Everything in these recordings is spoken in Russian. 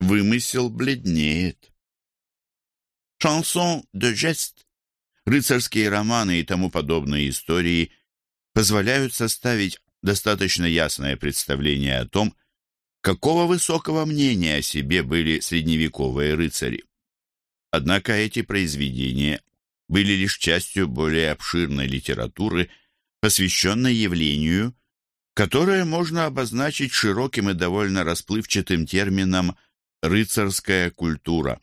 вымысел бледнеет. Шансон де жест, рыцарские романы и тому подобные истории позволяют составить достаточно ясное представление о том, какого высокого мнения о себе были средневековые рыцари. Однако эти произведения были лишь частью более обширной литературы, посвященной явлению, которое можно обозначить широким и довольно расплывчатым термином «рыцарская культура».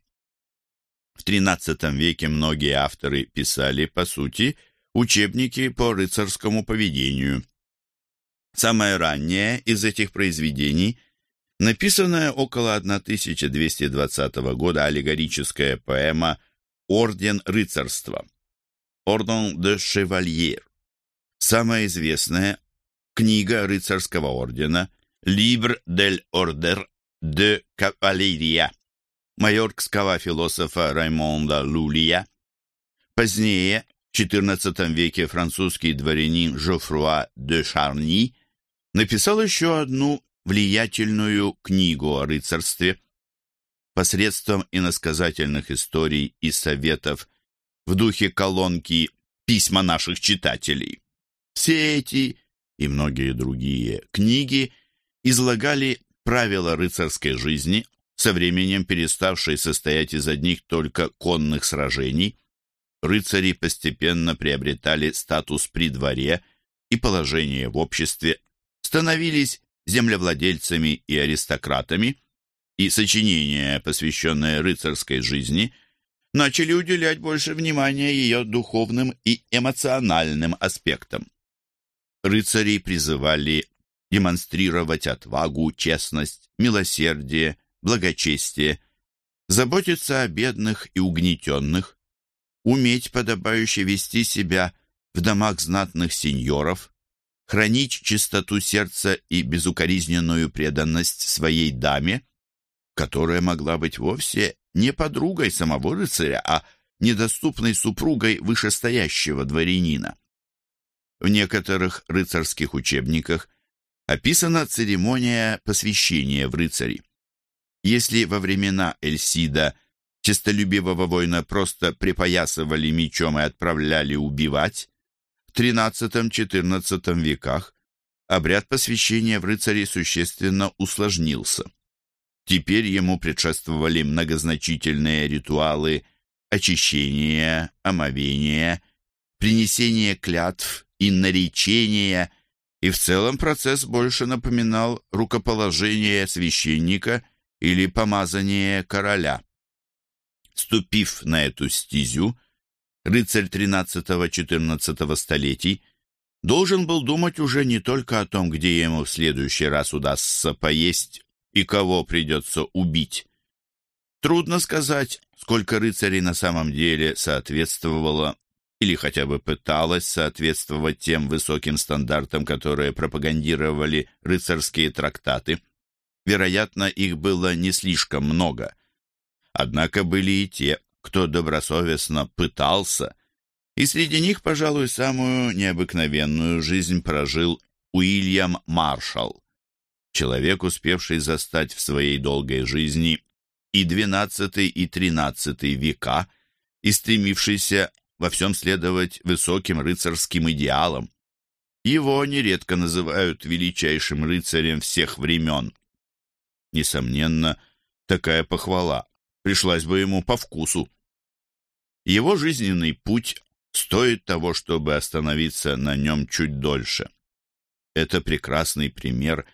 В XIII веке многие авторы писали, по сути, учебники по рыцарскому поведению. Самое раннее из этих произведений – написанная около 1220 года аллегорическая поэма «Орден рыцарства» «Орден де Шевальер». Самая известная книга рыцарского ордена «Либр дель Ордер де Кавалерия» майоркского философа Раймонда Лулия. Позднее, в XIV веке, французский дворянин Жофруа де Шарни написал еще одну влиятельную книгу о рыцарстве. Посредством иносказательных историй и советов в духе колонки «Письма наших читателей». Все эти и многие другие книги излагали правила рыцарской жизни, со временем переставшие состоять из одних только конных сражений. Рыцари постепенно приобретали статус при дворе и положение в обществе, становились землевладельцами и аристократами, и сочинения, посвященные рыцарской жизни, начали уделять больше внимания ее духовным и эмоциональным аспектам рыцари призывали демонстрировать отвагу, честность, милосердие, благочестие, заботиться о бедных и угнетенных, уметь подобающе вести себя в домах знатных сеньоров, хранить чистоту сердца и безукоризненную преданность своей даме, которая могла быть вовсе не подругой самого рыцаря, а недоступной супругой вышестоящего дворянина. В некоторых рыцарских учебниках описана церемония посвящения в рыцари. Если во времена Эльсида честолюбивого воина просто припоясывали мечом и отправляли убивать, в XIII-XIV веках обряд посвящения в рыцари существенно усложнился. Теперь ему предшествовали многозначительные ритуалы очищения, омовения, принесения клятв и наречения, и в целом процесс больше напоминал рукоположение священника или помазание короля. Ступив на эту стезю, рыцарь XIII-XIV столетий должен был думать уже не только о том, где ему в следующий раз удастся поесть и кого придется убить. Трудно сказать, сколько рыцарей на самом деле соответствовало или хотя бы пыталась соответствовать тем высоким стандартам, которые пропагандировали рыцарские трактаты. Вероятно, их было не слишком много. Однако были и те, кто добросовестно пытался, и среди них, пожалуй, самую необыкновенную жизнь прожил Уильям Маршалл, человек, успевший застать в своей долгой жизни и XII и XIII века, и стремившийся во всем следовать высоким рыцарским идеалам. Его нередко называют величайшим рыцарем всех времен. Несомненно, такая похвала пришлась бы ему по вкусу. Его жизненный путь стоит того, чтобы остановиться на нем чуть дольше. Это прекрасный пример,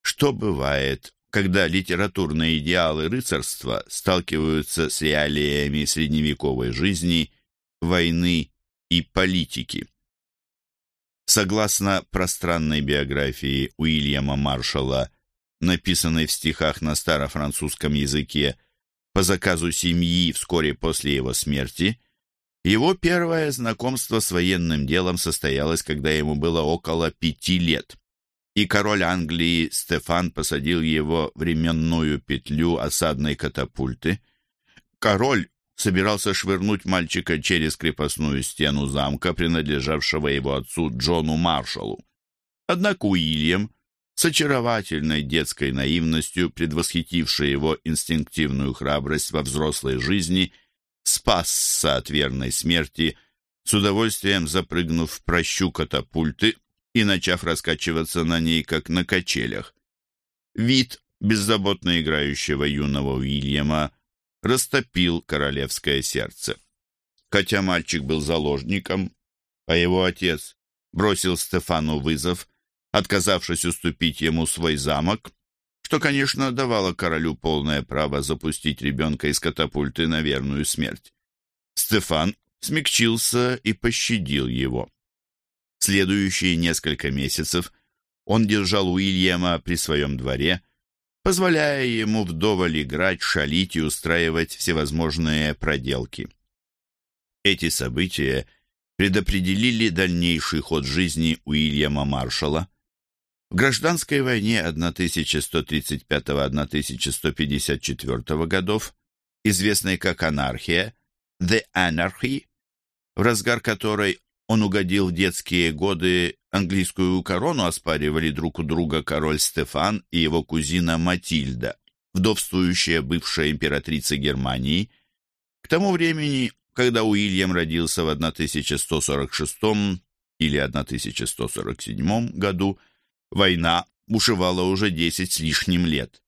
что бывает, когда литературные идеалы рыцарства сталкиваются с реалиями средневековой жизни войны и политики. Согласно пространной биографии Уильяма Маршалла, написанной в стихах на старофранцузском языке по заказу семьи вскоре после его смерти, его первое знакомство с военным делом состоялось, когда ему было около пяти лет, и король Англии Стефан посадил его в временную петлю осадной катапульты. Король собирался швырнуть мальчика через крепостную стену замка, принадлежавшего его отцу Джону Маршалу. Однако Уильям, с очаровательной детской наивностью, предвосхитившей его инстинктивную храбрость во взрослой жизни, спасся от верной смерти, с удовольствием запрыгнув в прощу катапульты и начав раскачиваться на ней, как на качелях. Вид беззаботно играющего юного Уильяма растопил королевское сердце. Хотя мальчик был заложником, а его отец бросил Стефану вызов, отказавшись уступить ему свой замок, что, конечно, давало королю полное право запустить ребенка из катапульты на верную смерть. Стефан смягчился и пощадил его. Следующие несколько месяцев он держал Уильяма при своем дворе, позволяя ему вдоволь играть, шалить и устраивать всевозможные проделки. Эти события предопределили дальнейший ход жизни Уильяма Маршалла. В гражданской войне 1135-1154 годов, известной как анархия, The Anarchy, в разгар которой он угодил в детские годы, английскую корону оспаривали друг у друга король Стефан и его кузина Матильда, вдовствующая бывшая императрица Германии. К тому времени, когда Уильям родился в 1146 или 1147 году, война бушевала уже 10 с лишним лет.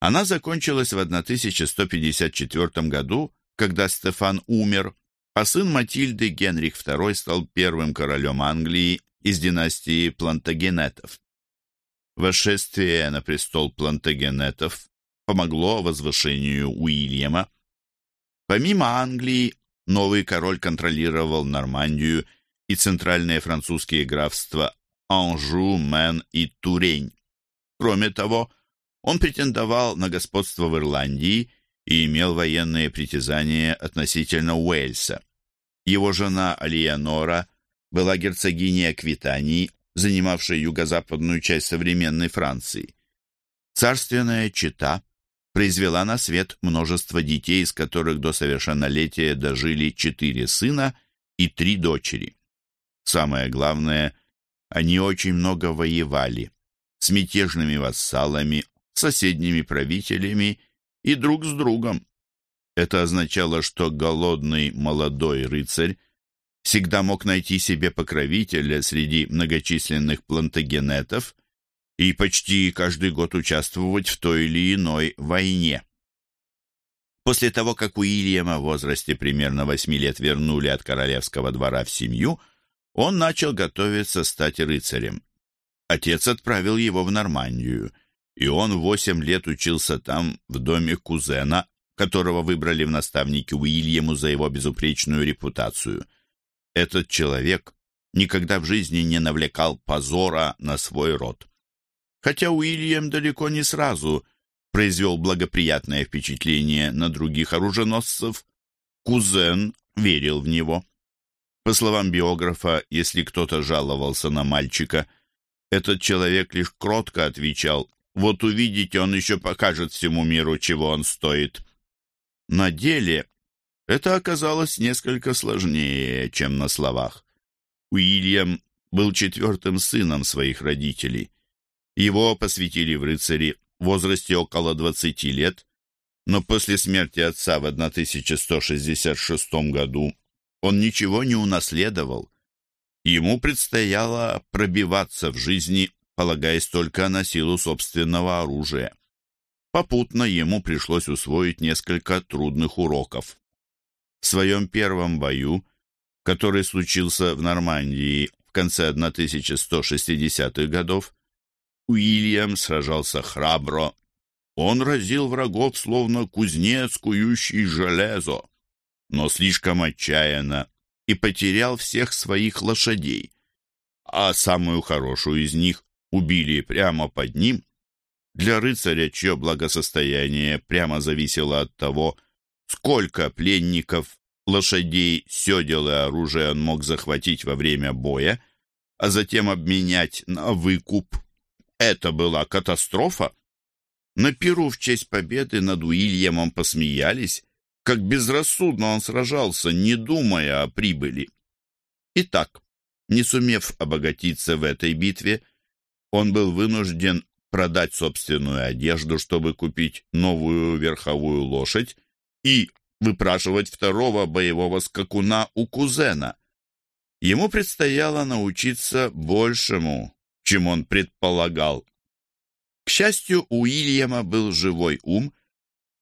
Она закончилась в 1154 году, когда Стефан умер, а сын Матильды Генрих II стал первым королем Англии из династии Плантагенетов. Восшествие на престол Плантагенетов помогло возвышению Уильяма. Помимо Англии, новый король контролировал Нормандию и центральные французские графства Анжу, Мен и Турень. Кроме того, он претендовал на господство в Ирландии и имел военные притязания относительно Уэльса. Его жена Алиенора была герцогиней Аквитании, занимавшей юго-западную часть современной Франции. Царственная чета произвела на свет множество детей, из которых до совершеннолетия дожили четыре сына и три дочери. Самое главное, они очень много воевали с мятежными вассалами, соседними правителями и друг с другом. Это означало, что голодный молодой рыцарь всегда мог найти себе покровителя среди многочисленных плантагенетов и почти каждый год участвовать в той или иной войне. После того, как Уильяма в возрасте примерно восьми лет вернули от королевского двора в семью, он начал готовиться стать рыцарем. Отец отправил его в Нормандию, и он восемь лет учился там в доме кузена которого выбрали в наставники Уильяму за его безупречную репутацию. Этот человек никогда в жизни не навлекал позора на свой род. Хотя Уильям далеко не сразу произвел благоприятное впечатление на других оруженосцев, кузен верил в него. По словам биографа, если кто-то жаловался на мальчика, этот человек лишь кротко отвечал «Вот увидите, он еще покажет всему миру, чего он стоит». На деле это оказалось несколько сложнее, чем на словах. Уильям был четвертым сыном своих родителей. Его посвятили в рыцари в возрасте около 20 лет, но после смерти отца в 1166 году он ничего не унаследовал. Ему предстояло пробиваться в жизни, полагаясь только на силу собственного оружия. Попутно ему пришлось усвоить несколько трудных уроков. В своем первом бою, который случился в Нормандии в конце 1160-х годов, Уильям сражался храбро. Он разил врагов, словно кузнец, кующий железо, но слишком отчаянно и потерял всех своих лошадей, а самую хорошую из них убили прямо под ним для рыцаря, чье благосостояние прямо зависело от того, сколько пленников, лошадей, седел и оружия он мог захватить во время боя, а затем обменять на выкуп. Это была катастрофа. На Перу в честь победы над Уильямом посмеялись, как безрассудно он сражался, не думая о прибыли. Итак, не сумев обогатиться в этой битве, он был вынужден продать собственную одежду, чтобы купить новую верховую лошадь и выпрашивать второго боевого скакуна у кузена. Ему предстояло научиться большему, чем он предполагал. К счастью, у Уильяма был живой ум,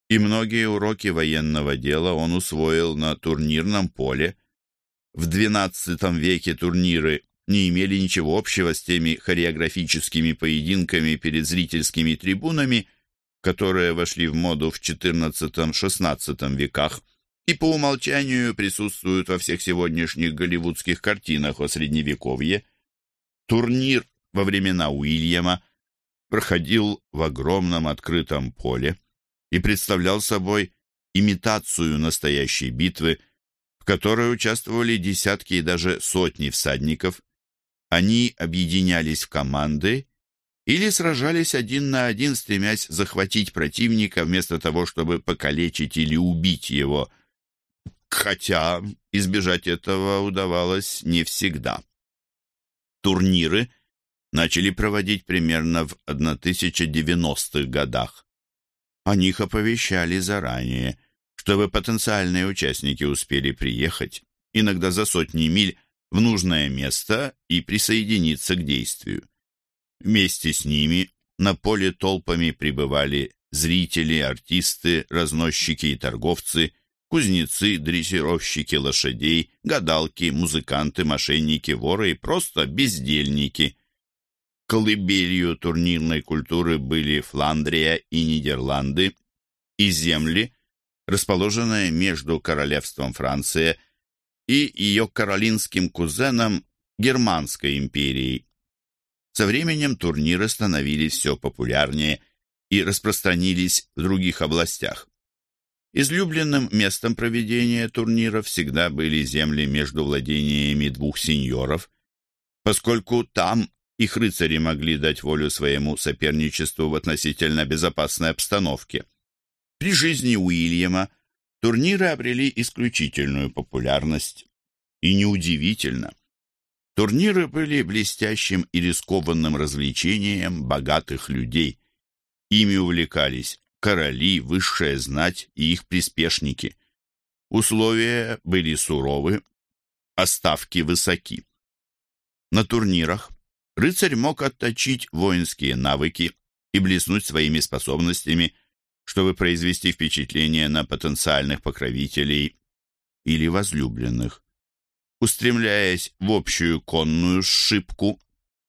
и многие уроки военного дела он усвоил на турнирном поле. В XII веке турниры не имели ничего общего с теми хореографическими поединками перед зрительскими трибунами, которые вошли в моду в XIV-XVI веках и по умолчанию присутствуют во всех сегодняшних голливудских картинах о Средневековье. Турнир во времена Уильяма проходил в огромном открытом поле и представлял собой имитацию настоящей битвы, в которой участвовали десятки и даже сотни всадников. Они объединялись в команды или сражались один на один, стремясь захватить противника вместо того, чтобы покалечить или убить его, хотя избежать этого удавалось не всегда. Турниры начали проводить примерно в 1090-х годах. О них оповещали заранее, чтобы потенциальные участники успели приехать, иногда за сотни миль, в нужное место и присоединиться к действию. Вместе с ними на поле толпами прибывали зрители, артисты, разносчики и торговцы, кузнецы, дрессировщики лошадей, гадалки, музыканты, мошенники, воры и просто бездельники. Колыбелью турнирной культуры были Фландрия и Нидерланды, и земли, расположенные между королевством Франция и ее каролинским кузеном Германской империей. Со временем турниры становились все популярнее и распространились в других областях. Излюбленным местом проведения турниров всегда были земли между владениями двух сеньоров, поскольку там их рыцари могли дать волю своему соперничеству в относительно безопасной обстановке. При жизни Уильяма турниры обрели исключительную популярность. И неудивительно. Турниры были блестящим и рискованным развлечением богатых людей. Ими увлекались короли, высшая знать и их приспешники. Условия были суровы, а ставки высоки. На турнирах рыцарь мог отточить воинские навыки и блеснуть своими способностями, чтобы произвести впечатление на потенциальных покровителей или возлюбленных. Устремляясь в общую конную сшибку,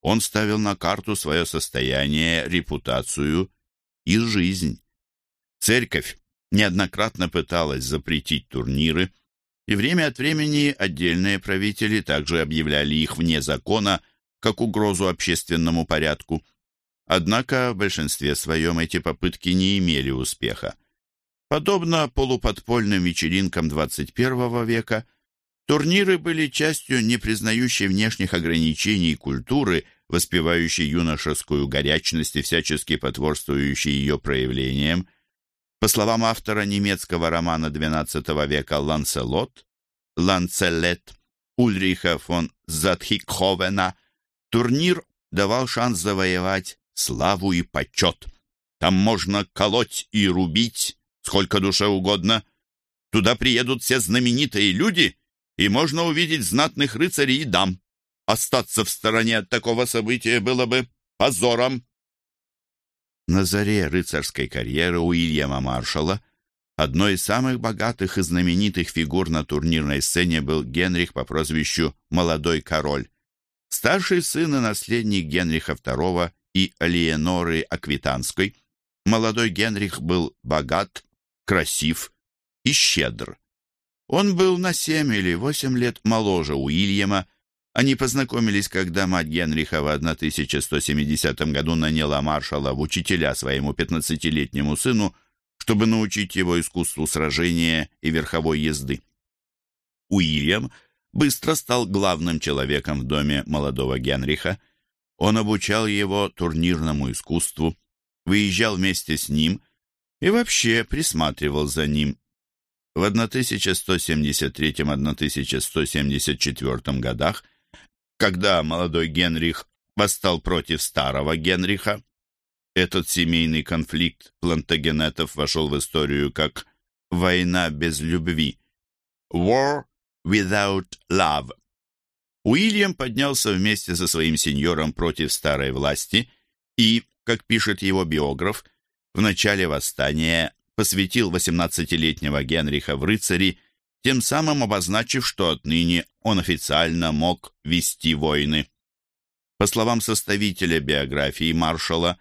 он ставил на карту свое состояние, репутацию и жизнь. Церковь неоднократно пыталась запретить турниры, и время от времени отдельные правители также объявляли их вне закона как угрозу общественному порядку. Однако в большинстве своем эти попытки не имели успеха. Подобно полуподпольным вечеринкам XXI века, турниры были частью не признающей внешних ограничений культуры, воспевающей юношескую горячность и всячески потворствующей ее проявлениям. По словам автора немецкого романа XII века «Ланселот», «Ланцелет» Ульриха фон Затхикховена – Турнир давал шанс завоевать славу и почет. Там можно колоть и рубить, сколько душе угодно. Туда приедут все знаменитые люди, и можно увидеть знатных рыцарей и дам. Остаться в стороне от такого события было бы позором. На заре рыцарской карьеры Уильяма Маршалла одной из самых богатых и знаменитых фигур на турнирной сцене был Генрих по прозвищу «Молодой король». Старший сын и наследник Генриха II и Алиеноры Аквитанской, молодой Генрих был богат, красив и щедр. Он был на семь или восемь лет моложе Уильяма. Они познакомились, когда мать Генриха в 1170 году наняла маршала в учителя своему пятнадцатилетнему сыну, чтобы научить его искусству сражения и верховой езды. Уильям – быстро стал главным человеком в доме молодого Генриха. Он обучал его турнирному искусству, выезжал вместе с ним и вообще присматривал за ним. В 1173-1174 годах, когда молодой Генрих восстал против старого Генриха. Этот семейный конфликт плантагенетов вошел в историю как «война без любви» «War without love». Уильям поднялся вместе со своим сеньором против старой власти и, как пишет его биограф, в начале восстания посвятил 18-летнего Генриха в рыцари, тем самым обозначив, что отныне он официально мог вести войны. По словам составителя биографии маршала,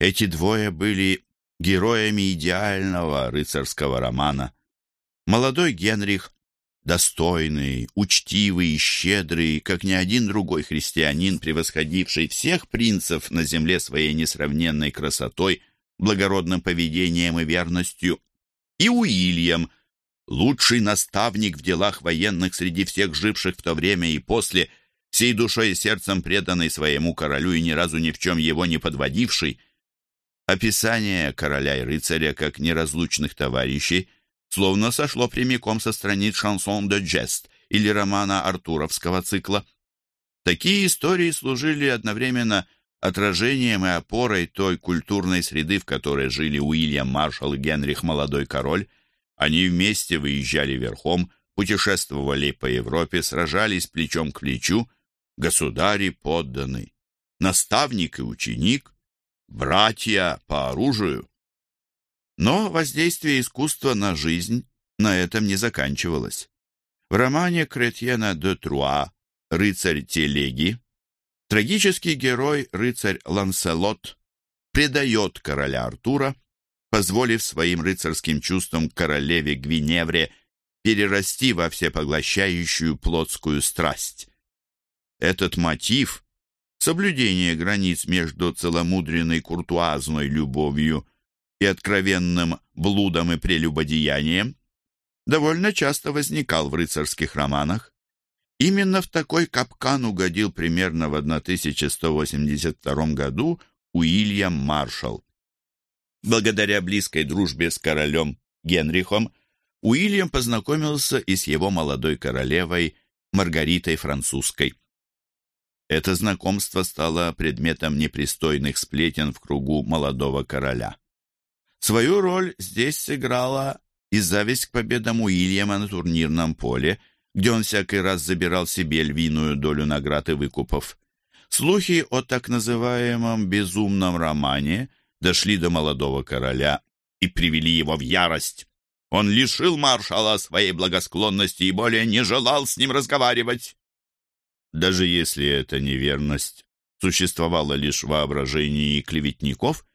эти двое были героями идеального рыцарского романа. Молодой Генрих, достойный, учтивый и щедрый, как ни один другой христианин, превосходивший всех принцев на земле своей несравненной красотой, благородным поведением и верностью, и Уильям, лучший наставник в делах военных среди всех живших в то время и после, всей душой и сердцем преданный своему королю и ни разу ни в чем его не подводивший. Описание короля и рыцаря как неразлучных товарищей словно сошло прямиком со страниц «Шансон де Джест» или романа Артуровского цикла. Такие истории служили одновременно отражением и опорой той культурной среды, в которой жили Уильям Маршалл и Генрих Молодой Король. Они вместе выезжали верхом, путешествовали по Европе, сражались плечом к плечу, государи подданный, наставник и ученик, братья по оружию. Но воздействие искусства на жизнь на этом не заканчивалось. В романе Кретьена де Труа «Рыцарь телеги» Трагический герой, рыцарь Ланселот, предает короля Артура, позволив своим рыцарским чувствам королеве Гвиневре перерасти во всепоглощающую плотскую страсть. Этот мотив, соблюдение границ между целомудренной куртуазной любовью и откровенным блудом и прелюбодеянием, довольно часто возникал в рыцарских романах. Именно в такой капкан угодил примерно в 1182 году Уильям Маршалл. Благодаря близкой дружбе с королем Генрихом Уильям познакомился и с его молодой королевой Маргаритой Французской. Это знакомство стало предметом непристойных сплетен в кругу молодого короля. Свою роль здесь сыграла и зависть к победам Уильяма на турнирном поле – где он всякий раз забирал себе львиную долю наград и выкупов. Слухи о так называемом «безумном романе» дошли до молодого короля и привели его в ярость. Он лишил маршала своей благосклонности и более не желал с ним разговаривать. Даже если эта неверность существовала лишь в воображении клеветников,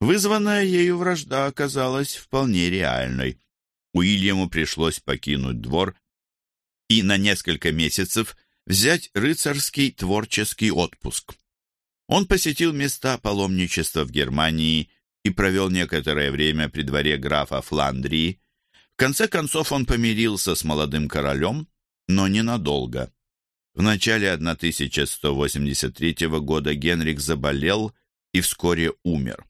вызванная ею вражда оказалась вполне реальной. Уильяму пришлось покинуть двор и на несколько месяцев взять рыцарский творческий отпуск. Он посетил места паломничества в Германии и провел некоторое время при дворе графа Фландрии. В конце концов он помирился с молодым королем, но ненадолго. В начале 1183 года Генрих заболел и вскоре умер.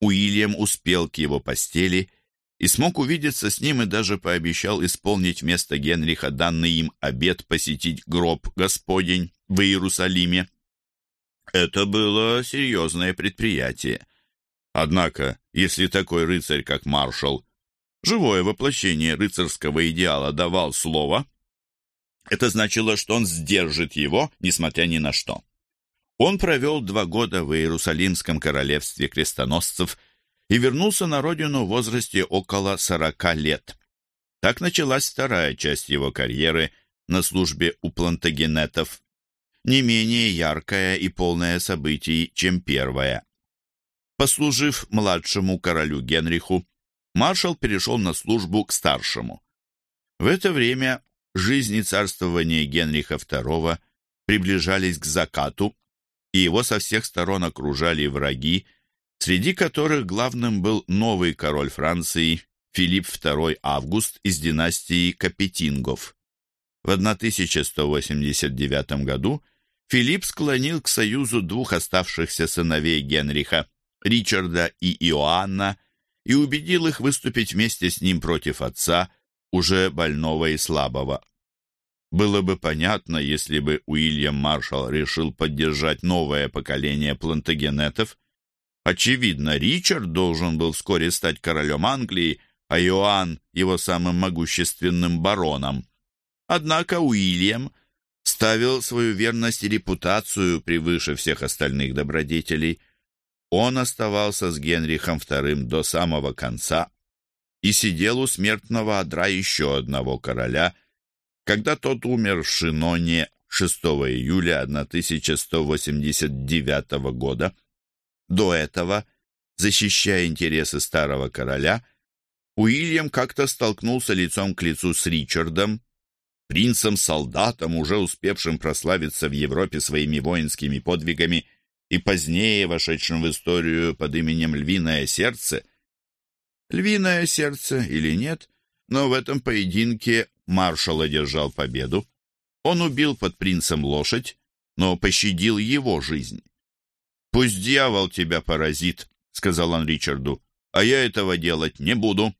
Уильям успел к его постели и смог увидеться с ним и даже пообещал исполнить вместо Генриха данный им обет посетить гроб Господень в Иерусалиме. Это было серьезное предприятие. Однако, если такой рыцарь, как маршал, живое воплощение рыцарского идеала давал слово, это значило, что он сдержит его, несмотря ни на что. Он провел два года в Иерусалимском королевстве крестоносцев и вернулся на родину в возрасте около 40 лет. Так началась вторая часть его карьеры на службе у плантагенетов, не менее яркая и полная событий, чем первая. Послужив младшему королю Генриху, маршал перешел на службу к старшему. В это время жизнь и царствование Генриха II приближались к закату, и его со всех сторон окружали враги, среди которых главным был новый король Франции Филипп II Август из династии Капетингов. В 1189 году Филипп склонил к союзу двух оставшихся сыновей Генриха, Ричарда и Иоанна, и убедил их выступить вместе с ним против отца, уже больного и слабого. Было бы понятно, если бы Уильям Маршалл решил поддержать новое поколение плантагенетов. Очевидно, Ричард должен был вскоре стать королем Англии, а Иоанн — его самым могущественным бароном. Однако Уильям ставил свою верность и репутацию превыше всех остальных добродетелей. Он оставался с Генрихом II до самого конца и сидел у смертного одра еще одного короля — когда тот умер в Шиноне 6 июля 1189 года. До этого, защищая интересы старого короля, Уильям как-то столкнулся лицом к лицу с Ричардом, принцем-солдатом, уже успевшим прославиться в Европе своими воинскими подвигами и позднее вошедшим в историю под именем Львиное Сердце. Львиное Сердце или нет, но в этом поединке маршал одержал победу. Он убил под принцем лошадь, но пощадил его жизнь. «Пусть дьявол тебя поразит», — сказал он Ричарду, — «а я этого делать не буду».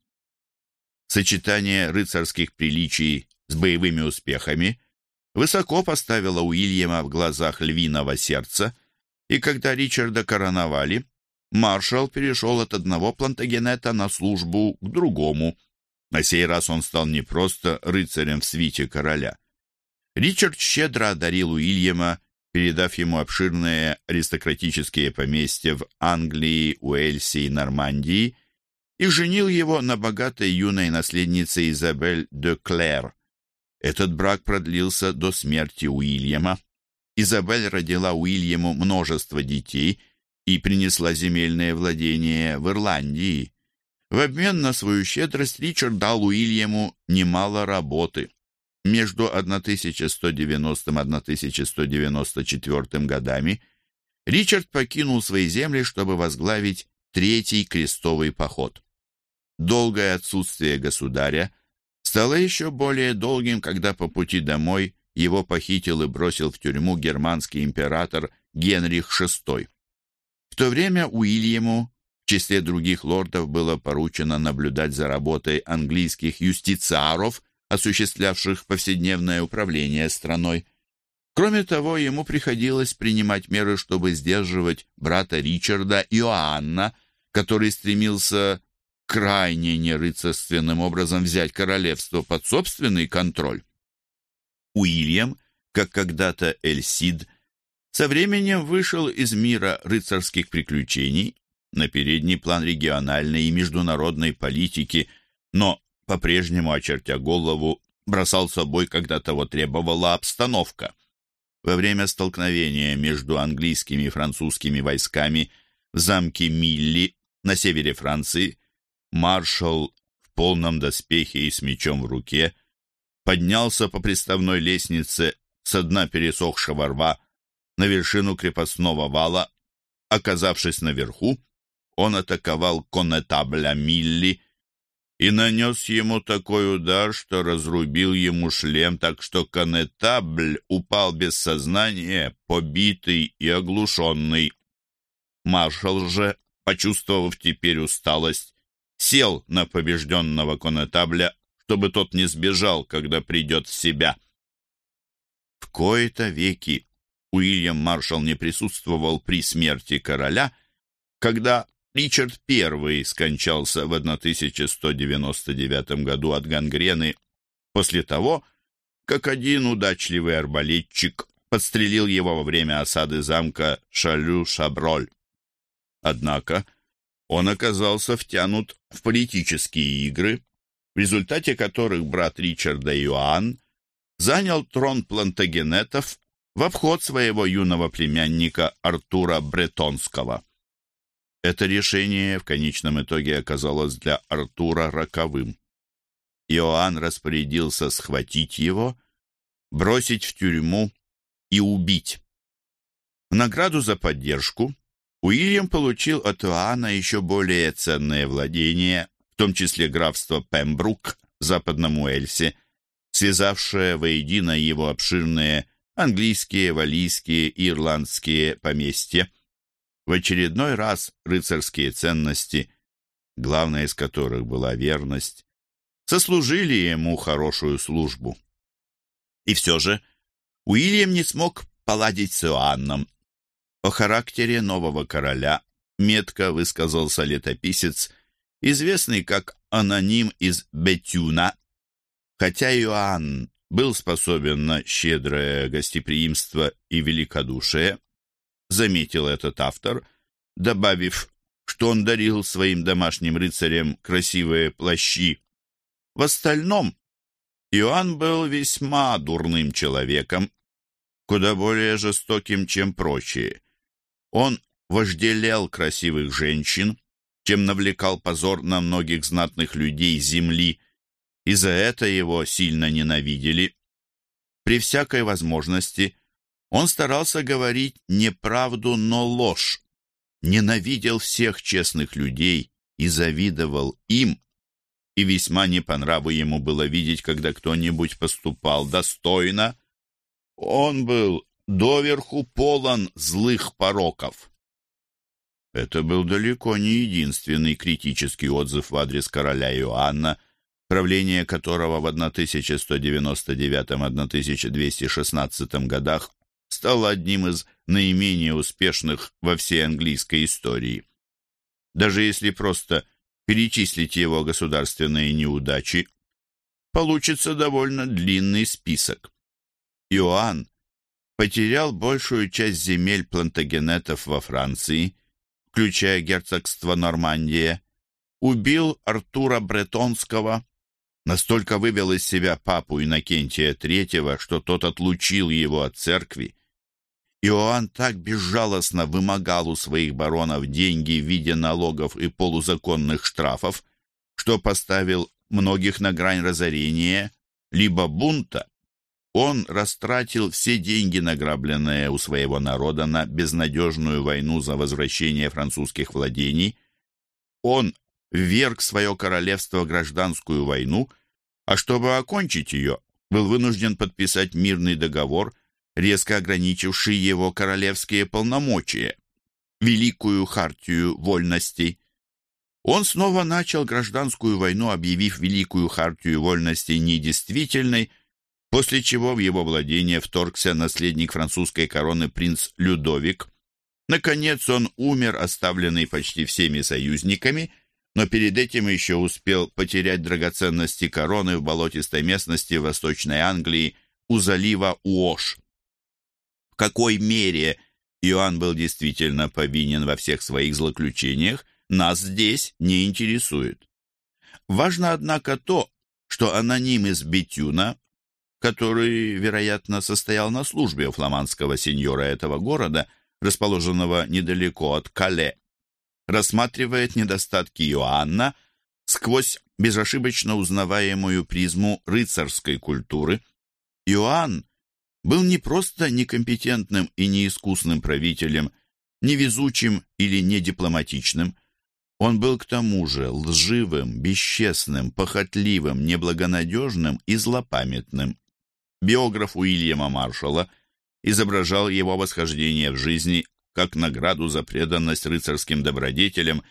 Сочетание рыцарских приличий с боевыми успехами высоко поставило Уильяма в глазах львиного сердца, и когда Ричарда короновали, маршал перешел от одного плантагенета на службу к другому — на сей раз он стал не просто рыцарем в свите короля. Ричард щедро одарил Уильяма, передав ему обширные аристократические поместья в Англии, Уэльсе и Нормандии, и женил его на богатой юной наследнице Изабель де Клэр. Этот брак продлился до смерти Уильяма. Изабель родила Уильяму множество детей и принесла земельные владения в Ирландии. В обмен на свою щедрость Ричард дал Уильяму немало работы. Между 1190 и 1194 годами Ричард покинул свои земли, чтобы возглавить Третий крестовый поход. Долгое отсутствие государя стало еще более долгим, когда по пути домой его похитил и бросил в тюрьму германский император Генрих VI. В то время Уильяму в числе других лордов было поручено наблюдать за работой английских юстициаров, осуществлявших повседневное управление страной. Кроме того, ему приходилось принимать меры, чтобы сдерживать брата Ричарда Иоанна, который стремился крайне нерыцарственным образом взять королевство под собственный контроль. Уильям, как когда-то Эльсид, со временем вышел из мира рыцарских приключений на передний план региональной и международной политики, но, по-прежнему очертя голову, бросал собой, когда того требовала обстановка. Во время столкновения между английскими и французскими войсками в замке Милли на севере Франции маршал в полном доспехе и с мечом в руке поднялся по приставной лестнице с дна пересохшего рва на вершину крепостного вала, оказавшись наверху, он атаковал конетабля Милли и нанес ему такой удар, что разрубил ему шлем, так что конетабль упал без сознания, побитый и оглушенный. Маршал же, почувствовав теперь усталость, сел на побежденного конетабля, чтобы тот не сбежал, когда придет в себя. В кои-то веки Уильям Маршал не присутствовал при смерти короля, когда Ричард I скончался в 1199 году от гангрены после того, как один удачливый арбалетчик подстрелил его во время осады замка Шалю-Шаброль. Однако он оказался втянут в политические игры, в результате которых брат Ричарда Иоанн занял трон плантагенетов в обход своего юного племянника Артура Бретонского. Это решение в конечном итоге оказалось для Артура роковым. Иоанн распорядился схватить его, бросить в тюрьму и убить. В награду за поддержку Уильям получил от Иоанна еще более ценное владение, в том числе графство Пембрук в Западном Уэльсе, связавшее воедино его обширные английские, валийские и ирландские поместья. В очередной раз рыцарские ценности, главная из которых была верность, сослужили ему хорошую службу. И все же Уильям не смог поладить с Иоанном. О характере нового короля метко высказался летописец, известный как аноним из Бетюна. Хотя Иоанн был способен на щедрое гостеприимство и великодушие, заметил этот автор, добавив, что он дарил своим домашним рыцарям красивые плащи. В остальном Иоанн был весьма дурным человеком, куда более жестоким, чем прочие. Он вожделел красивых женщин, чем навлекал позор на многих знатных людей земли, и за это его сильно ненавидели. При всякой возможности он старался говорить не правду, но ложь, ненавидел всех честных людей и завидовал им, и весьма не по нраву ему было видеть, когда кто-нибудь поступал достойно. Он был доверху полон злых пороков. Это был далеко не единственный критический отзыв в адрес короля Иоанна, правление которого в 1199-1216 годах стало одним из наименее успешных во всей английской истории. Даже если просто перечислить его государственные неудачи, получится довольно длинный список. Иоанн потерял большую часть земель плантагенетов во Франции, включая герцогство Нормандия, убил Артура Бретонского, настолько вывел из себя папу Иннокентия III, что тот отлучил его от церкви. Иоанн так безжалостно вымогал у своих баронов деньги в виде налогов и полузаконных штрафов, что поставил многих на грань разорения, либо бунта. Он растратил все деньги, награбленные у своего народа, на безнадежную войну за возвращение французских владений. Он вверг свое королевство в гражданскую войну, а чтобы окончить ее, был вынужден подписать мирный договор, резко ограничивший его королевские полномочия, Великую хартию вольностей. Он снова начал гражданскую войну, объявив Великую хартию вольностей недействительной, после чего в его владение вторгся наследник французской короны принц Людовик. Наконец он умер, оставленный почти всеми союзниками, но перед этим еще успел потерять драгоценности короны в болотистой местности в Восточной Англии у залива Уош. Какой мере Иоанн был действительно повинен во всех своих злоключениях, нас здесь не интересует. Важно, однако, то, что аноним из Бетюна, который, вероятно, состоял на службе у фламандского сеньора этого города, расположенного недалеко от Кале, рассматривает недостатки Иоанна сквозь безошибочно узнаваемую призму рыцарской культуры. Иоанн был не просто некомпетентным и неискусным правителем, невезучим или недипломатичным. Он был к тому же лживым, бесчестным, похотливым, неблагонадежным и злопамятным. Биограф Уильяма Маршалла изображал его восхождение в жизни как награду за преданность рыцарским добродетелям,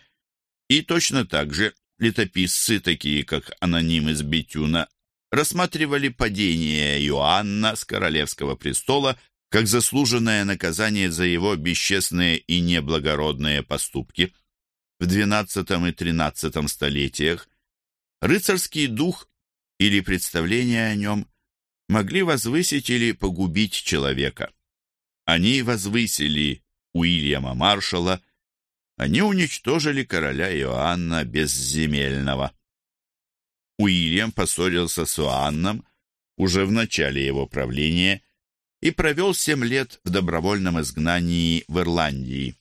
и точно так же летописцы, такие как аноним из Бетюна, рассматривали падение Иоанна с королевского престола как заслуженное наказание за его бесчестные и неблагородные поступки. В XII и XIII столетиях рыцарский дух или представление о нем могли возвысить или погубить человека. Они возвысили Уильяма Маршалла, они уничтожили короля Иоанна Безземельного. Уильям поссорился с Иоанном уже в начале его правления и провел семь лет в добровольном изгнании в Ирландии.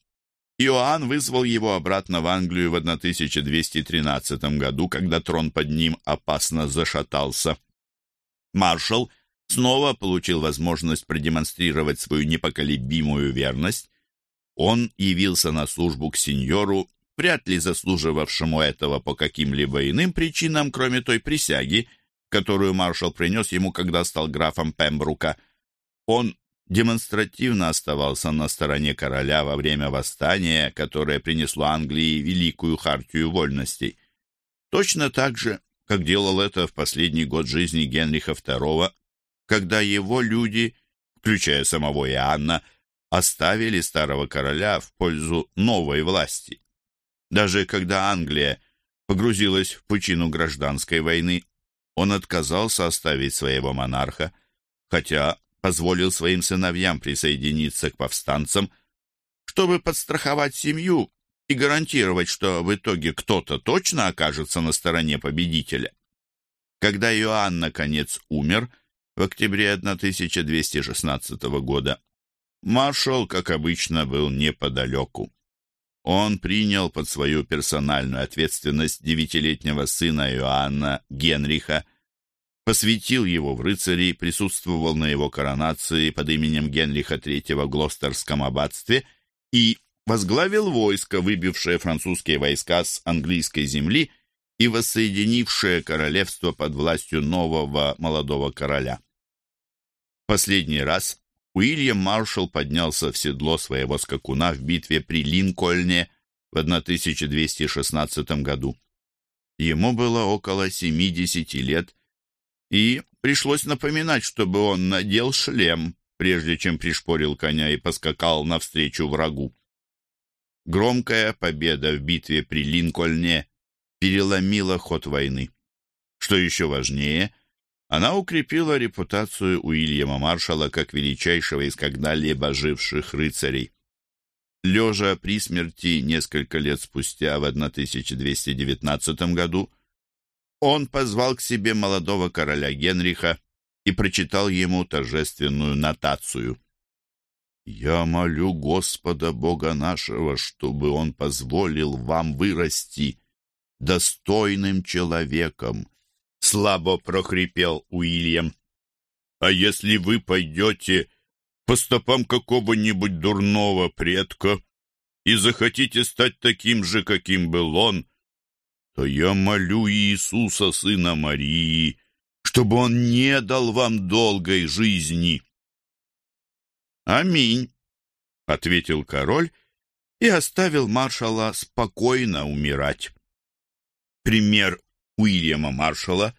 Иоанн вызвал его обратно в Англию в 1213 году, когда трон под ним опасно зашатался. Маршал снова получил возможность продемонстрировать свою непоколебимую верность он явился на службу к сеньору, вряд ли заслуживавшему этого по каким-либо иным причинам, кроме той присяги, которую маршал принес ему, когда стал графом Пембрука. Он демонстративно оставался на стороне короля во время восстания, которое принесло Англии великую хартию вольностей. Точно так же, как делал это в последний год жизни Генриха II, когда его люди, включая самого Иоанна, оставили старого короля в пользу новой власти. Даже когда Англия погрузилась в пучину гражданской войны, он отказался оставить своего монарха, хотя позволил своим сыновьям присоединиться к повстанцам, чтобы подстраховать семью и гарантировать, что в итоге кто-то точно окажется на стороне победителя. Когда Иоанн, наконец, умер в октябре 1216 года, маршал, как обычно, был неподалеку. Он принял под свою персональную ответственность девятилетнего сына Иоанна Генриха, посвятил его в рыцари, присутствовал на его коронации под именем Генриха III в Глостерском аббатстве и возглавил войско, выбившее французские войска с английской земли и воссоединившее королевство под властью нового молодого короля. Последний раз Уильям Маршалл поднялся в седло своего скакуна в битве при Линкольне в 1216 году. Ему было около 70 лет, и пришлось напоминать, чтобы он надел шлем, прежде чем пришпорил коня и поскакал навстречу врагу. Громкая победа в битве при Линкольне переломила ход войны. Что еще важнее, она укрепила репутацию Уильяма Маршалла как величайшего из когда-либо живших рыцарей. Лежа при смерти несколько лет спустя, в 1219 году, он позвал к себе молодого короля Генриха и прочитал ему торжественную нотацию. «Я молю Господа Бога нашего, чтобы Он позволил вам вырасти достойным человеком», — слабо прохрипел Уильям. «А если вы пойдете по стопам какого-нибудь дурного предка и захотите стать таким же, каким был он, то я молю Иисуса, сына Марии, чтобы он не дал вам долгой жизни. Аминь, ответил король и оставил маршала спокойно умирать. Пример Уильяма Маршала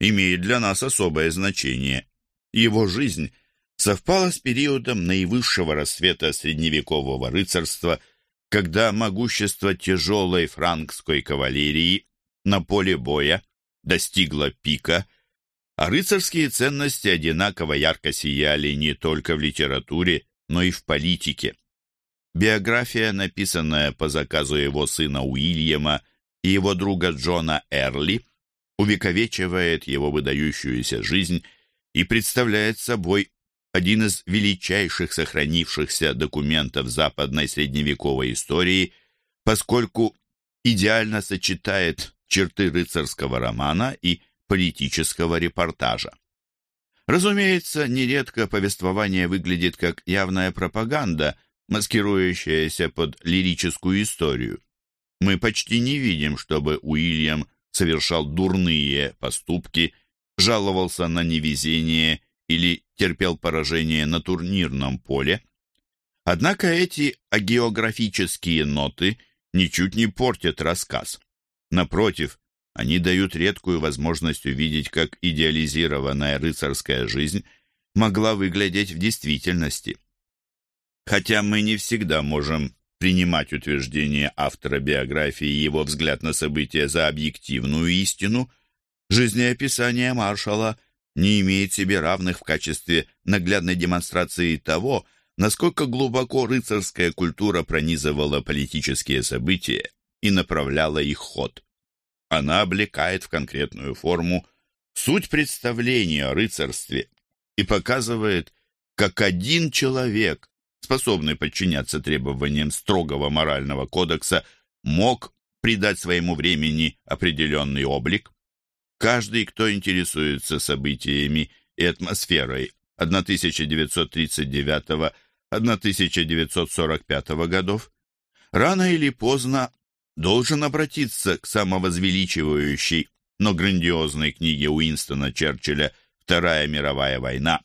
имеет для нас особое значение. Его жизнь совпала с периодом наивысшего расцвета средневекового рыцарства – когда могущество тяжелой франкской кавалерии на поле боя достигло пика, а рыцарские ценности одинаково ярко сияли не только в литературе, но и в политике. Биография, написанная по заказу его сына Уильяма и его друга Джона Эрли, увековечивает его выдающуюся жизнь и представляет собой один из величайших сохранившихся документов западной средневековой истории, поскольку идеально сочетает черты рыцарского романа и политического репортажа. Разумеется, нередко повествование выглядит как явная пропаганда, маскирующаяся под лирическую историю. Мы почти не видим, чтобы Уильям совершал дурные поступки, жаловался на невезение или терпел поражение на турнирном поле. Однако эти агеографические ноты ничуть не портят рассказ. Напротив, они дают редкую возможность увидеть, как идеализированная рыцарская жизнь могла выглядеть в действительности. Хотя мы не всегда можем принимать утверждение автора биографии и его взгляд на события за объективную истину, жизнеописание маршала не имеет себе равных в качестве наглядной демонстрации того, насколько глубоко рыцарская культура пронизывала политические события и направляла их ход. Она облекает в конкретную форму суть представления о рыцарстве и показывает, как один человек, способный подчиняться требованиям строгого морального кодекса, мог придать своему времени определенный облик. Каждый, кто интересуется событиями и атмосферой 1939-1945 годов, рано или поздно должен обратиться к самовозвеличивающей, но грандиозной книге Уинстона Черчилля «Вторая мировая война»,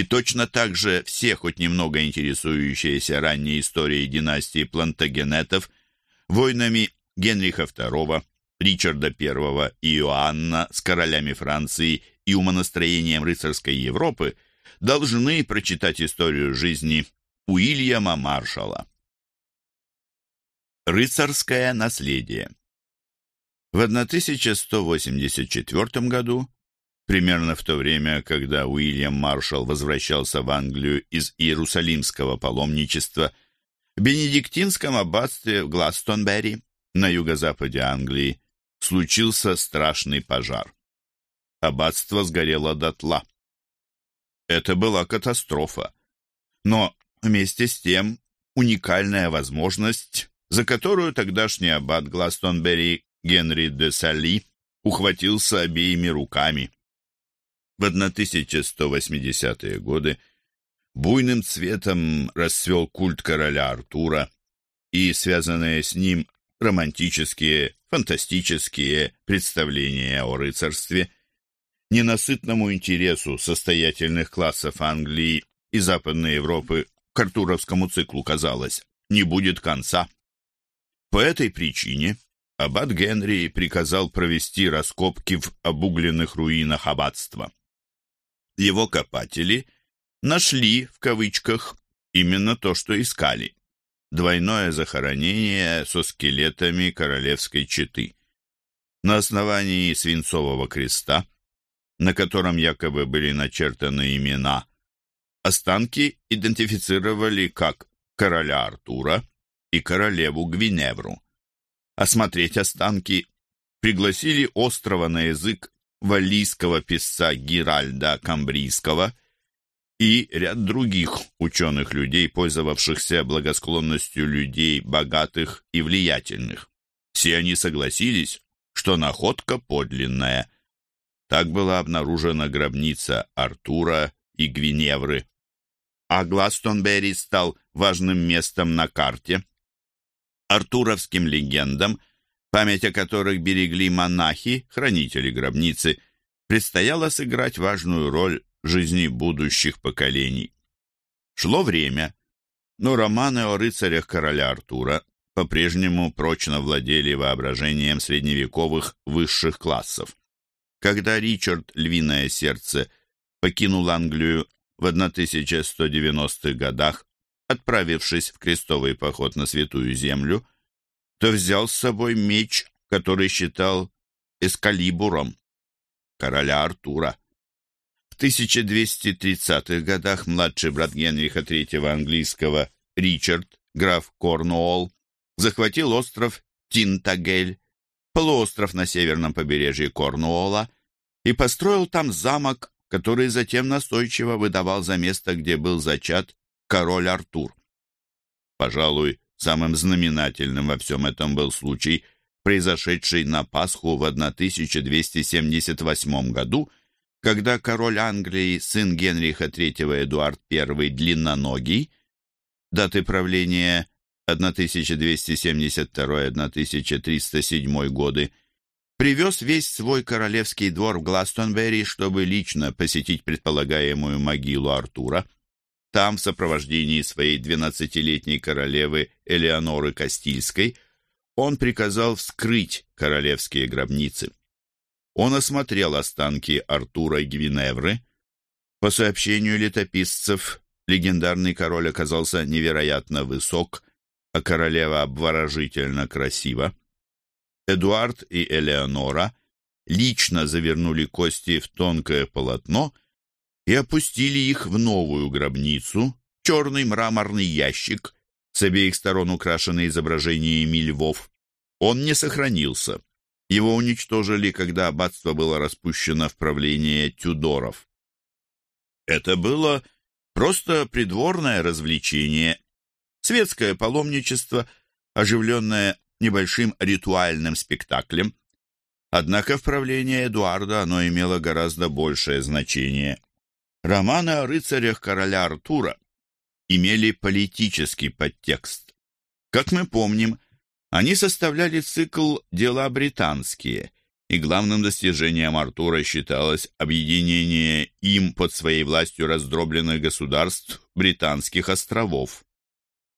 и точно так же все, хоть немного интересующиеся ранней историей династии Плантагенетов, войнами Генриха II, Ричарда I и Иоанна с королями Франции и умонастроением рыцарской Европы, должны прочитать историю жизни Уильяма Маршалла. Рыцарское наследие В 1184 году, примерно в то время, когда Уильям Маршалл возвращался в Англию из Иерусалимского паломничества, в Бенедиктинском аббатстве в Гластонберри на юго-западе Англии случился страшный пожар. Аббатство сгорело дотла. Это была катастрофа. Но вместе с тем уникальная возможность, за которую тогдашний аббат Гластонберри Генри де Сали ухватился обеими руками. В 1180-е годы буйным цветом расцвел культ короля Артура, и связанные с ним романтические, фантастические представления о рыцарстве, ненасытному интересу состоятельных классов Англии и Западной Европы к артуровскому циклу казалось, не будет конца. По этой причине аббат Генри приказал провести раскопки в обугленных руинах аббатства. Его копатели нашли, в кавычках, именно то, что искали двойное захоронение со скелетами королевской четы. На основании свинцового креста, на котором якобы были начертаны имена, останки идентифицировали как короля Артура и королеву Гвиневру. Осмотреть останки пригласили острова на язык валлийского писца Гиральда Камбрийского – и ряд других ученых людей, пользовавшихся благосклонностью людей богатых и влиятельных. Все они согласились, что находка подлинная. Так была обнаружена гробница Артура и Гвиневры. А Гластонберри стал важным местом на карте. Артуровским легендам, память о которых берегли монахи, хранители гробницы, предстояло сыграть важную роль жизни будущих поколений. Шло время, но романы о рыцарях короля Артура по-прежнему прочно владели воображением средневековых высших классов. Когда Ричард Львиное Сердце покинул Англию в 1190-х годах, отправившись в крестовый поход на Святую Землю, то взял с собой меч, который считал эскалибуром короля Артура. 1230-х годах младший брат Генриха III английского Ричард, граф Корнуолл, захватил остров Тинтагель, полуостров на северном побережье Корнуолла, и построил там замок, который затем настойчиво выдавал за место, где был зачат король Артур. Пожалуй, самым знаменательным во всем этом был случай, произошедший на Пасху в 1278 году, когда король Англии, сын Генриха III Эдуард I Длинноногий, даты правления 1272-1307 годы, привез весь свой королевский двор в Гластонберри, чтобы лично посетить предполагаемую могилу Артура. Там, в сопровождении своей двенадцатилетней королевы Элеоноры Кастильской, он приказал вскрыть королевские гробницы. Он осмотрел останки Артура Гвиневры. По сообщению летописцев, легендарный король оказался невероятно высок, а королева обворожительно красива. Эдуард и Элеонора лично завернули кости в тонкое полотно и опустили их в новую гробницу, черный мраморный ящик, с обеих сторон украшенный изображениями львов. Он не сохранился. Его уничтожили, когда аббатство было распущено в правление Тюдоров. Это было просто придворное развлечение, светское паломничество, оживленное небольшим ритуальным спектаклем. Однако в правлении Эдуарда оно имело гораздо большее значение. Романы о рыцарях короля Артура имели политический подтекст. Как мы помним, они составляли цикл «Дела британские», и главным достижением Артура считалось объединение им под своей властью раздробленных государств британских островов.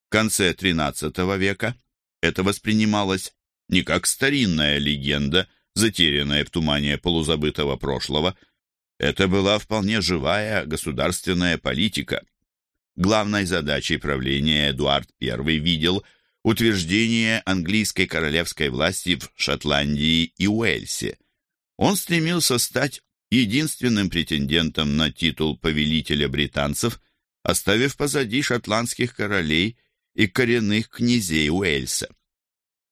В конце XIII века это воспринималось не как старинная легенда, затерянная в тумане полузабытого прошлого. Это была вполне живая государственная политика. Главной задачей правления Эдуард I видел утверждение английской королевской власти в Шотландии и Уэльсе. Он стремился стать единственным претендентом на титул повелителя британцев, оставив позади шотландских королей и коренных князей Уэльса.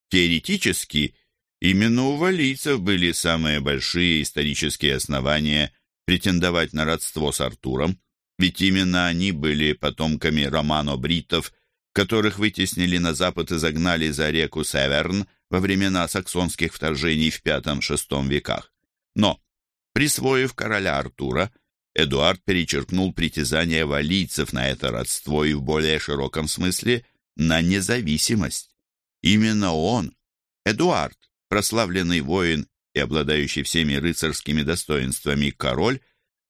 Теоретически, именно у валийцев были самые большие исторические основания претендовать на родство с Артуром, ведь именно они были потомками романо-бритов, которых вытеснили на запад и загнали за реку Северн во времена саксонских вторжений в V-VI веках. Но, присвоив короля Артура, Эдуард перечеркнул притязания валийцев на это родство и в более широком смысле на независимость. Именно он, Эдуард, прославленный воин и обладающий всеми рыцарскими достоинствами король,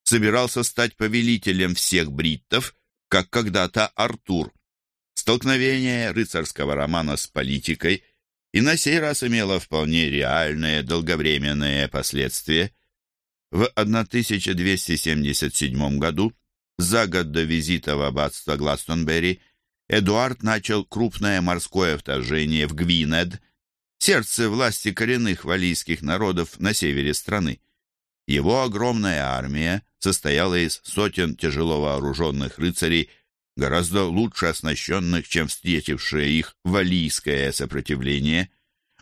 собирался стать повелителем всех бриттов, как когда-то Артур. Столкновение рыцарского романа с политикой и на сей раз имело вполне реальные долговременные последствия. В 1277 году, за год до визита в аббатство Гластонберри, Эдуард начал крупное морское вторжение в Гвинед, сердце власти коренных валийских народов на севере страны. Его огромная армия состояла из сотен тяжело вооруженных рыцарей, гораздо лучше оснащенных, чем встретившее их валийское сопротивление.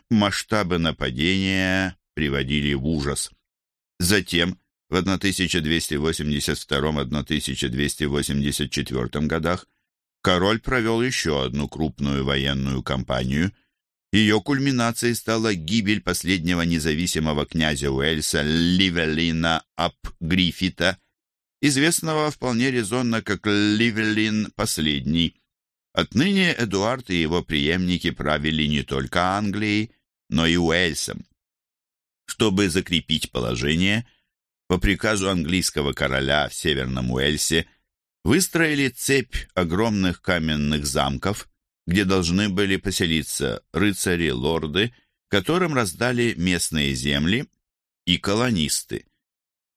Масштабы нападения приводили в ужас. Затем, в 1282-1284 годах, король провел еще одну крупную военную кампанию. Ее кульминацией стала гибель последнего независимого князя Уэльса Ливелина ап Гриффита, известного вполне резонно как Ливелин последний. Отныне Эдуард и его преемники правили не только Англией, но и Уэльсом. Чтобы закрепить положение, по приказу английского короля в Северном Уэльсе – выстроили цепь огромных каменных замков, где должны были поселиться рыцари-лорды, которым раздали местные земли, и колонисты.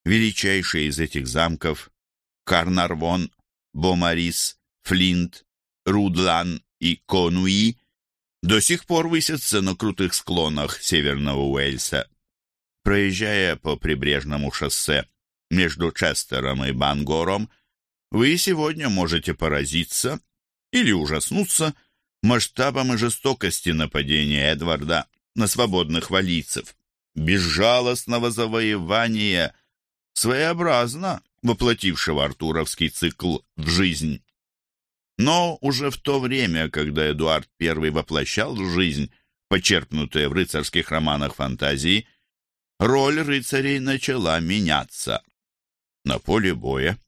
Величайшие из этих замков – Карнарвон, Бомарис, Флинт, Рудлан и Конуи – до сих пор высятся на крутых склонах Северного Уэльса. Проезжая по прибрежному шоссе между Честером и Бангором – вы сегодня можете поразиться или ужаснуться масштабом и жестокости нападения Эдварда на свободных валийцев. Безжалостного завоевания, своеобразно воплотившего артуровский цикл в жизнь. Но уже в то время, когда Эдуард I воплощал в жизнь почерпнутые в рыцарских романах фантазии, роль рыцарей начала меняться. На поле боя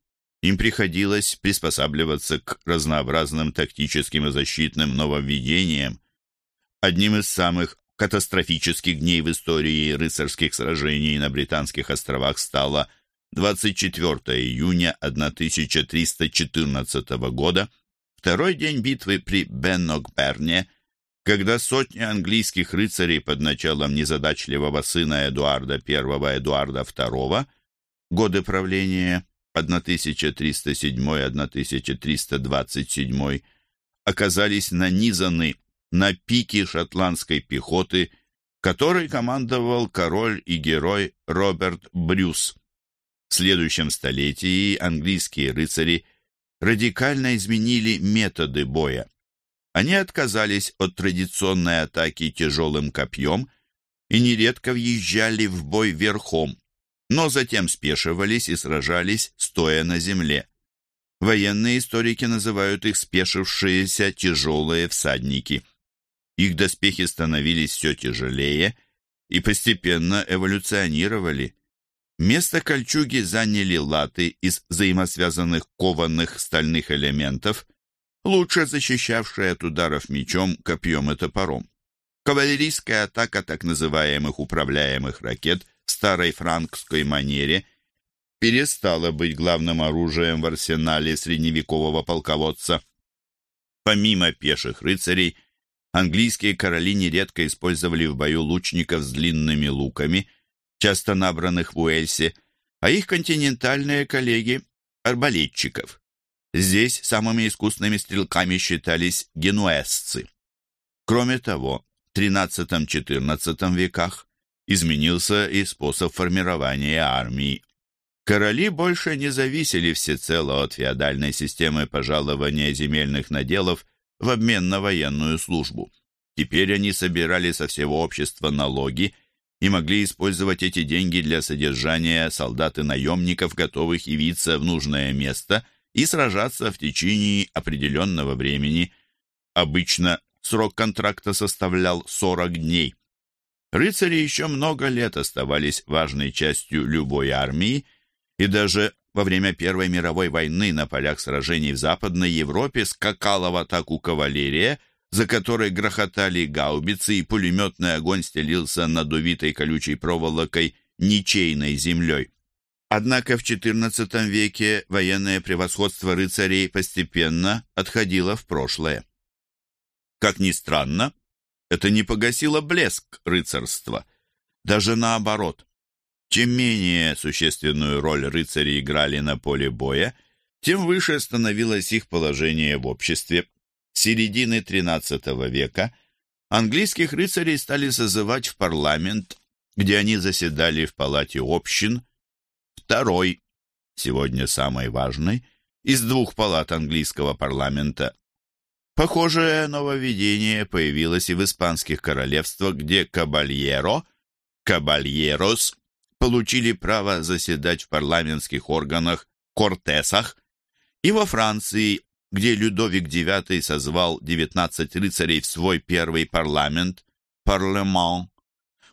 им приходилось приспосабливаться к разнообразным тактическим и защитным нововведениям. Одним из самых катастрофических дней в истории рыцарских сражений на Британских островах стало 24 июня 1314 года, второй день битвы при Беннокберне, когда сотни английских рыцарей под началом незадачливого сына Эдуарда I Эдуарда II, годы правления 1307-1327 оказались нанизаны на пики шотландской пехоты, которой командовал король и герой Роберт Брюс. В следующем столетии английские рыцари радикально изменили методы боя. Они отказались от традиционной атаки тяжелым копьем и нередко въезжали в бой верхом но затем спешивались и сражались, стоя на земле. Военные историки называют их спешившиеся тяжелые всадники. Их доспехи становились все тяжелее и постепенно эволюционировали. Место кольчуги заняли латы из взаимосвязанных кованых стальных элементов, лучше защищавшие от ударов мечом, копьем и топором. Кавалерийская атака так называемых управляемых ракет старой франкской манере перестала быть главным оружием в арсенале средневекового полководца. Помимо пеших рыцарей, Английские короли нередко использовали в бою лучников с длинными луками, часто набранных в Уэльсе, а их континентальные коллеги – арбалетчиков. Здесь самыми искусными стрелками считались генуэзцы. Кроме того, в XIII-XIV веках изменился и способ формирования армии. Короли больше не зависели всецело от феодальной системы пожалования земельных наделов в обмен на военную службу. Теперь они собирали со всего общества налоги и могли использовать эти деньги для содержания солдат и наемников, готовых явиться в нужное место и сражаться в течение определенного времени. Обычно срок контракта составлял 40 дней. Рыцари еще много лет оставались важной частью любой армии, и даже во время Первой мировой войны на полях сражений в Западной Европе скакала в атаку кавалерия, за которой грохотали гаубицы, и пулеметный огонь стелился над увитой колючей проволокой ничейной землей. Однако в XIV веке военное превосходство рыцарей постепенно отходило в прошлое. Как ни странно, это не погасило блеск рыцарства. Даже наоборот. Чем менее существенную роль рыцари играли на поле боя, тем выше становилось их положение в обществе. С середины XIII века английских рыцарей стали созывать в парламент, где они заседали в палате общин, второй, сегодня самой важной, из двух палат английского парламента Похожее нововведение появилось и в испанских королевствах, где кабальеро, кабальерос получили право заседать в парламентских органах, кортесах, и во Франции, где Людовик IX созвал 19 рыцарей в свой первый парламент, парламент.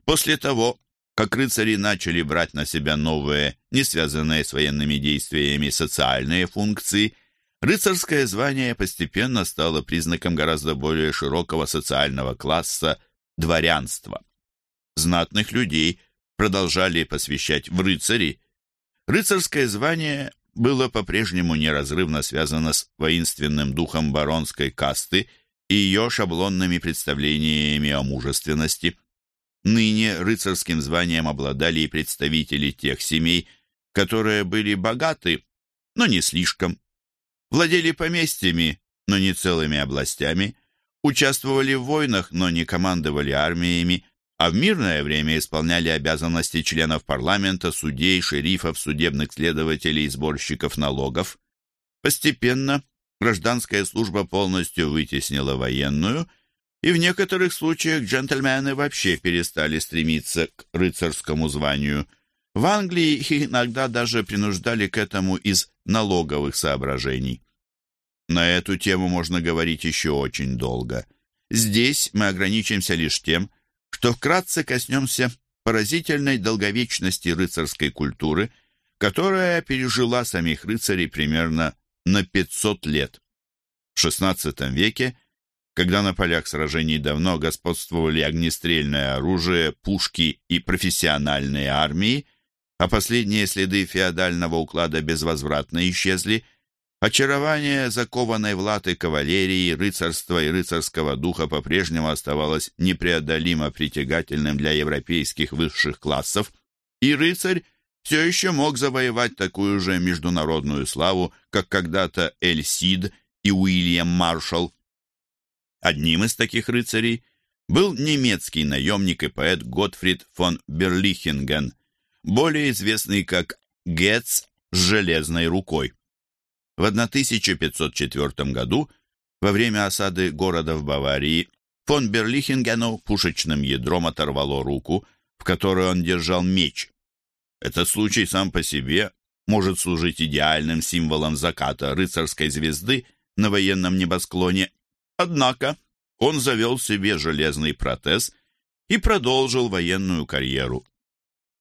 После того, как рыцари начали брать на себя новые, не связанные с военными действиями, социальные функции, Рыцарское звание постепенно стало признаком гораздо более широкого социального класса – дворянства. Знатных людей продолжали посвящать в рыцари. Рыцарское звание было по-прежнему неразрывно связано с воинственным духом баронской касты и ее шаблонными представлениями о мужественности. Ныне рыцарским званием обладали и представители тех семей, которые были богаты, но не слишком владели поместьями, но не целыми областями, участвовали в войнах, но не командовали армиями, а в мирное время исполняли обязанности членов парламента, судей, шерифов, судебных следователей и сборщиков налогов. Постепенно гражданская служба полностью вытеснила военную, и в некоторых случаях джентльмены вообще перестали стремиться к рыцарскому званию. В Англии их иногда даже принуждали к этому из налоговых соображений. На эту тему можно говорить еще очень долго. Здесь мы ограничимся лишь тем, что вкратце коснемся поразительной долговечности рыцарской культуры, которая пережила самих рыцарей примерно на 500 лет. В XVI веке, когда на полях сражений давно господствовали огнестрельное оружие, пушки и профессиональные армии, а последние следы феодального уклада безвозвратно исчезли, очарование закованной в латы кавалерии, рыцарства и рыцарского духа по-прежнему оставалось непреодолимо притягательным для европейских высших классов, и рыцарь все еще мог завоевать такую же международную славу, как когда-то Эль Сид и Уильям Маршалл. Одним из таких рыцарей был немецкий наемник и поэт Готфрид фон Берлихинген – более известный как Гетц с железной рукой. В 1504 году, во время осады города в Баварии, фон Берлихингену пушечным ядром оторвало руку, в которой он держал меч. Этот случай сам по себе может служить идеальным символом заката рыцарской звезды на военном небосклоне. Однако он завел себе железный протез и продолжил военную карьеру.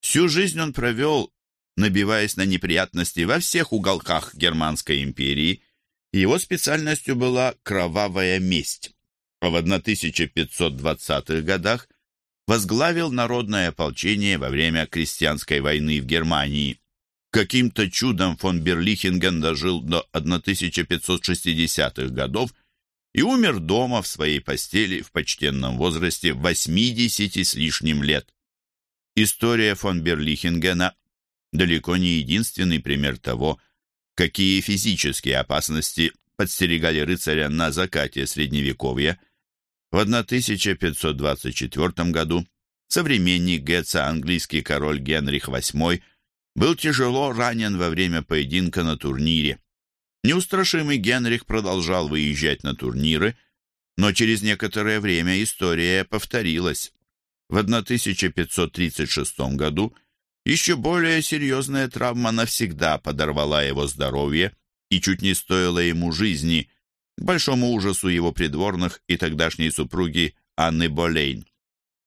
Всю жизнь он провел, набиваясь на неприятности во всех уголках Германской империи. Его специальностью была кровавая месть. А в 1520-х годах возглавил народное ополчение во время крестьянской войны в Германии. Каким-то чудом фон Берлихинген дожил до 1560-х годов и умер дома в своей постели в почтенном возрасте 80 с лишним лет. История фон Берлихингена далеко не единственный пример того, какие физические опасности подстерегали рыцаря на закате Средневековья. В 1524 году современник Гетца, английский король Генрих VIII, был тяжело ранен во время поединка на турнире. Неустрашимый Генрих продолжал выезжать на турниры, но через некоторое время история повторилась. В 1536 году еще более серьезная травма навсегда подорвала его здоровье и чуть не стоила ему жизни, к большому ужасу его придворных и тогдашней супруги Анны Болейн.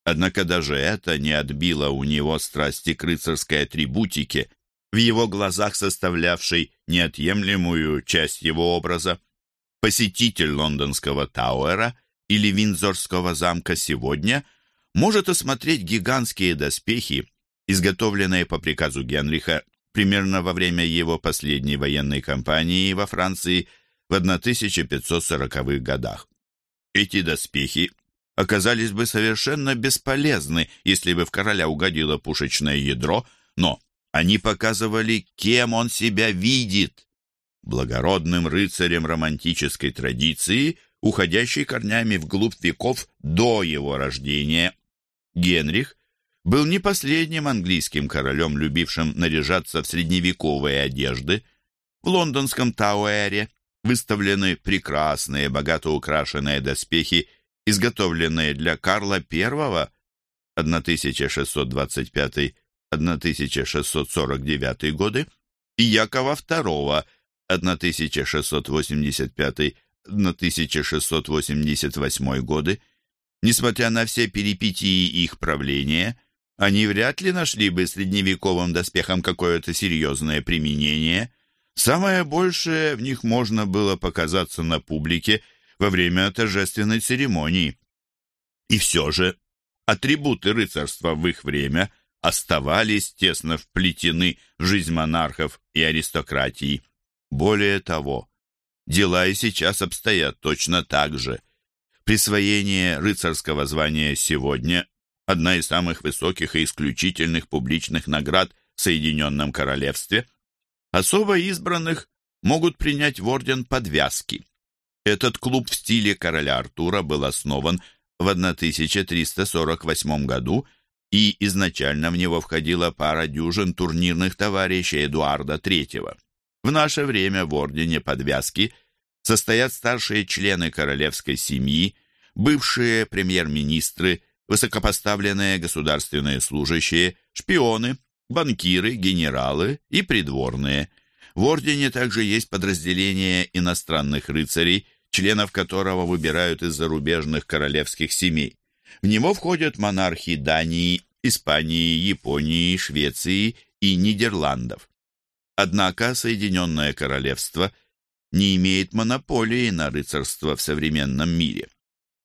Однако даже это не отбило у него страсти к рыцарской атрибутике, в его глазах составлявшей неотъемлемую часть его образа. Посетитель лондонского Тауэра или Виндзорского замка сегодня может осмотреть гигантские доспехи, изготовленные по приказу Генриха примерно во время его последней военной кампании во Франции в 1540-х годах. Эти доспехи оказались бы совершенно бесполезны, если бы в короля угодило пушечное ядро, но они показывали, кем он себя видит. Благородным рыцарем романтической традиции, уходящей корнями вглубь веков до его рождения. Генрих был не последним английским королем, любившим наряжаться в средневековые одежды. В лондонском Тауэре выставлены прекрасные, богато украшенные доспехи, изготовленные для Карла I 1625-1649 годы и Якова II 1685-1688 годы. Несмотря на все перипетии их правления, они вряд ли нашли бы средневековым доспехам какое-то серьезное применение. Самое большее в них можно было показаться на публике во время торжественной церемонии. И все же атрибуты рыцарства в их время оставались тесно вплетены в жизнь монархов и аристократии. Более того, дела и сейчас обстоят точно так же. Присвоение рыцарского звания сегодня одна из самых высоких и исключительных публичных наград в Соединенном Королевстве. Особо избранных могут принять в орден подвязки. Этот клуб в стиле короля Артура был основан в 1348 году, и изначально в него входила пара дюжин турнирных товарищей Эдуарда III. В наше время в ордене подвязки состоят старшие члены королевской семьи, бывшие премьер-министры, высокопоставленные государственные служащие, шпионы, банкиры, генералы и придворные. В ордене также есть подразделение иностранных рыцарей, членов которого выбирают из зарубежных королевских семей. В него входят монархи Дании, Испании, Японии, Швеции и Нидерландов. Однако Соединенное Королевство не имеет монополии на рыцарство в современном мире.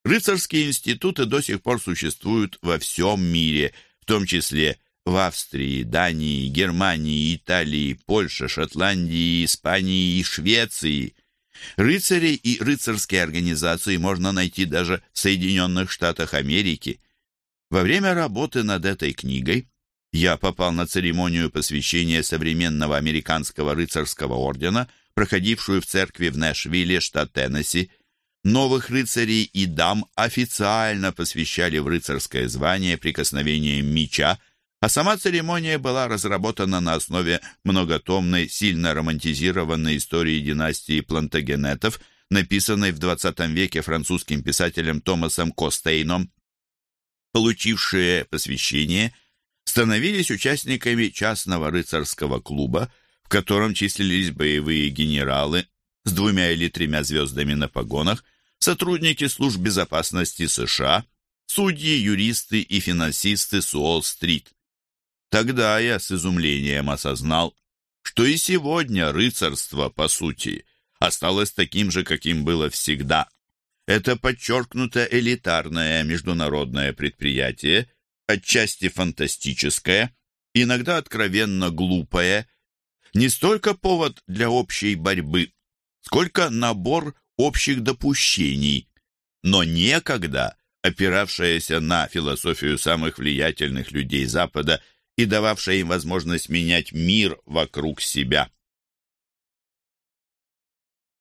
Рыцарские институты до сих пор существуют во всем мире, в том числе в Австрии, Дании, Германии, Италии, Польше, Шотландии, Испании и Швеции. Рыцари и рыцарские организации можно найти даже в Соединенных Штатах Америки. Во время работы над этой книгой я попал на церемонию посвящения современного американского рыцарского ордена, проходившую в церкви в Нэшвилле, штат Теннесси, Новых рыцарей и дам официально посвящали в рыцарское звание прикосновением меча, а сама церемония была разработана на основе многотомной, сильно романтизированной истории династии Плантагенетов, написанной в XX веке французским писателем Томасом Костейном. Получившие посвящение становились участниками частного рыцарского клуба, в котором числились боевые генералы, с двумя или тремя звездами на погонах, сотрудники служб безопасности США, судьи, юристы и финансисты с Уолл-стрит. Тогда я с изумлением осознал, что и сегодня рыцарство, по сути, осталось таким же, каким было всегда. Это подчеркнуто элитарное международное предприятие, отчасти фантастическое, иногда откровенно глупое, не столько повод для общей борьбы, сколько набор общих допущений, но некогда опиравшаяся на философию самых влиятельных людей Запада и дававшая им возможность менять мир вокруг себя.